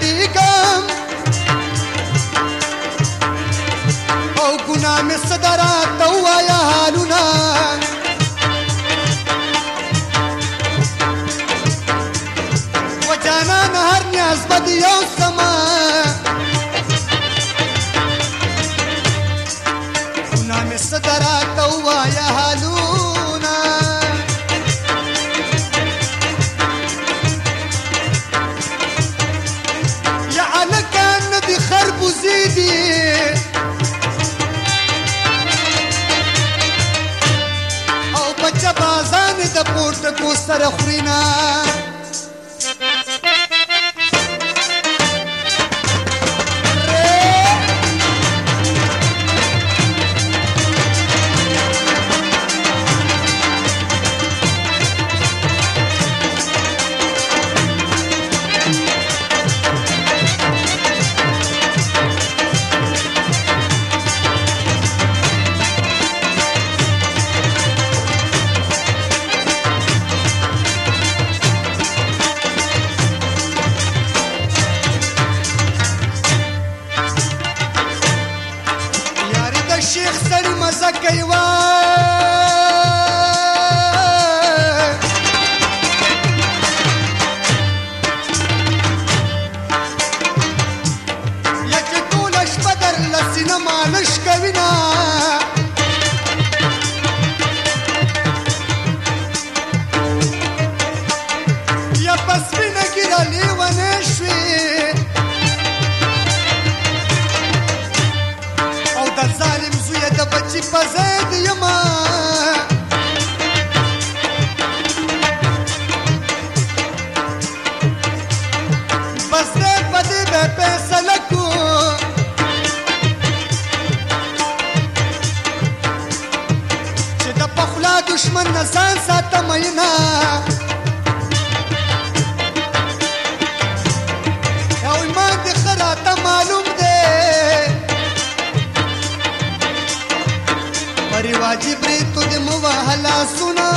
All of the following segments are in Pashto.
طريقة أو من الصدرات توا يا هالنا وجانا نهر سر أخرنا زید په زید یما بس دې په دې به فیصله کو چې د پخلا دشمن نه ځان ساتم نه او ما دې خراته معلوم ریوا جبري تو دې مو وهلا سنا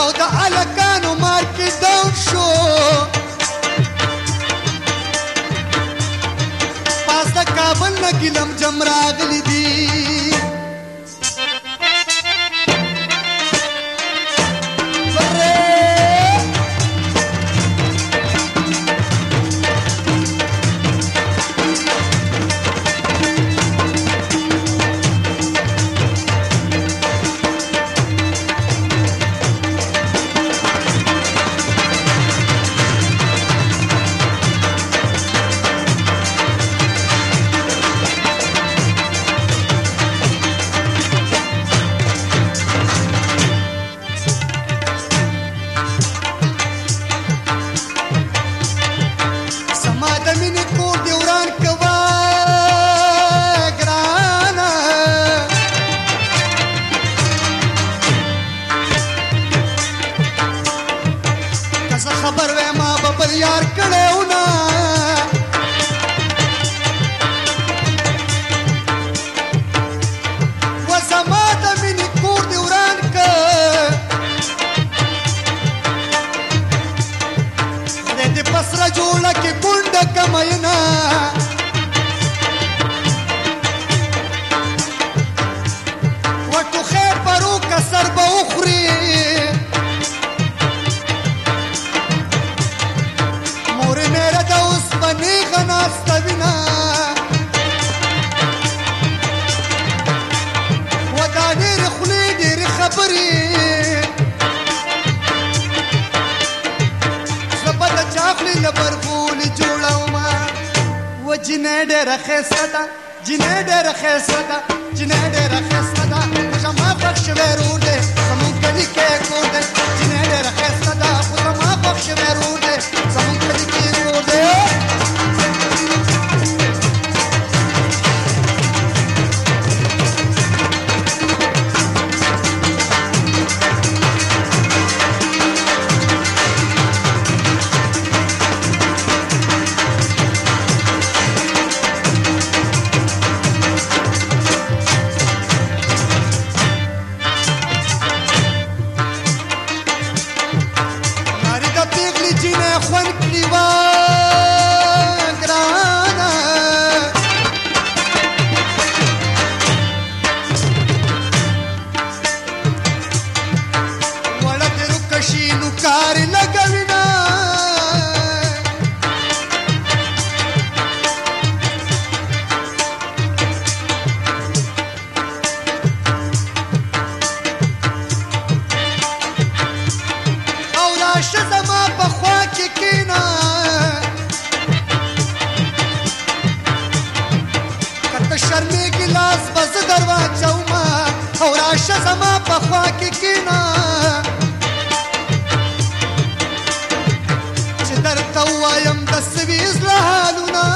او د الکانو مار کې دو شو پاس د کابل نه ګلم جم راغلي دي ಯಾರ್ ಕಳೆವನಾ جنې ډېره ښایسته ده جنې ډېره ښایسته ده جنې ډېره ښایسته ده ماښام بخښوې رور دی زما په خوا کې کینا چې درته وایم د سویز له حالونه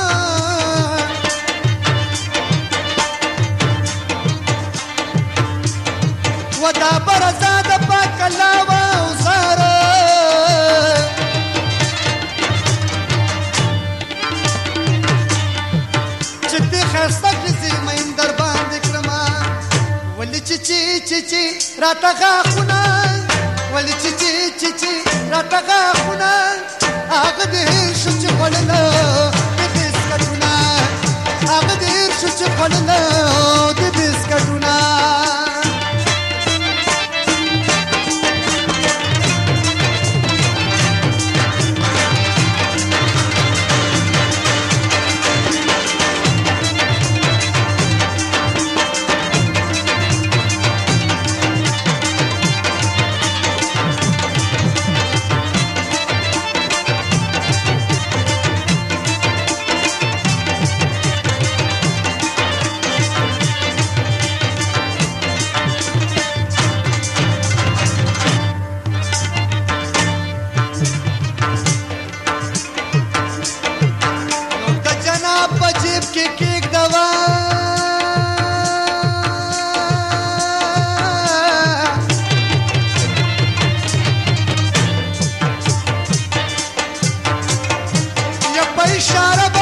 ودا برزاده پاک الله راتغه خونه ولې چې چې چې راتغه خونه هغه دې شم इशारा